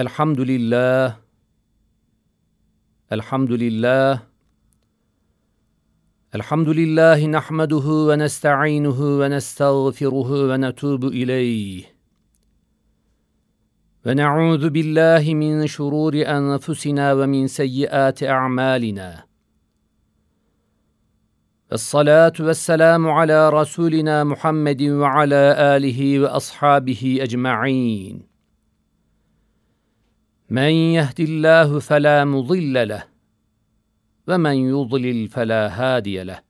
الحمد لله الحمد لله الحمد لله نحمده ونستعينه ونستغفره ونتوب إليه. ونعوذ بالله من شرور أنفسنا ومن سيئات أعمالنا. الصلاة والسلام على رسولنا محمد وعلى آله وأصحابه أجمعين. من يهد الله فلا مضل له ومن يضلل فلا هادي له.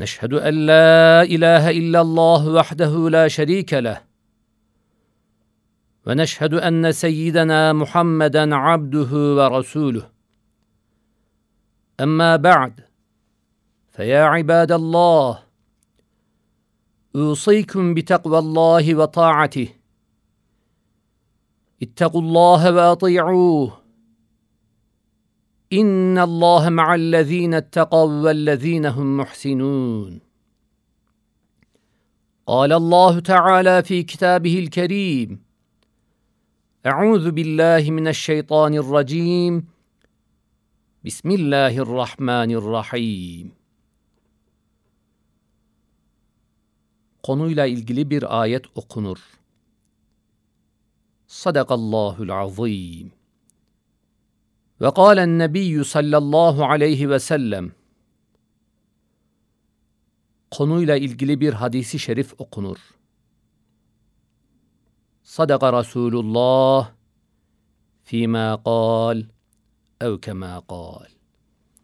نشهد أن لا إله إلا الله وحده لا شريك له ونشهد أن سيدنا محمدا عبده ورسوله. أما بعد فيا عباد الله أوصيكم بتقوى الله وطاعته. اتقوا الله واطيعوه. إن الله مع الذين اتقوا والذين هم محسنون. قال الله تعالى في كتابه الكريم أعوذ بالله من الشيطان الرجيم. بسم الله الرحمن الرحيم. Konuyla ilgili bir ayet okunur. Sadakallahul azim. Ve kâlen nebiyyü sallallahu aleyhi ve sellem. Konuyla ilgili bir hadisi şerif okunur. Sadaka Resulullah fîmâ kâl ev kemâ kâl.